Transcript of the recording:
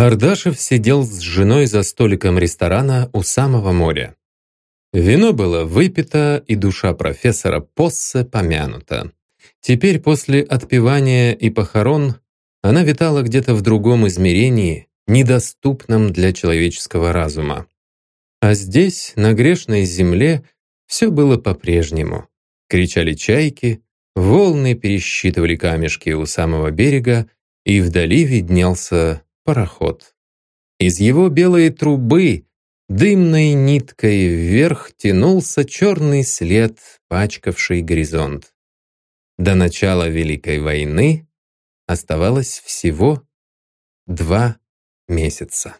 Ардашев сидел с женой за столиком ресторана у самого моря. Вино было выпито, и душа профессора Поссе помянута. Теперь после отпевания и похорон она витала где-то в другом измерении, недоступном для человеческого разума. А здесь, на грешной земле, все было по-прежнему. Кричали чайки, волны пересчитывали камешки у самого берега, и вдали виднелся пароход. Из его белой трубы дымной ниткой вверх тянулся черный след, пачкавший горизонт. До начала Великой войны оставалось всего два месяца.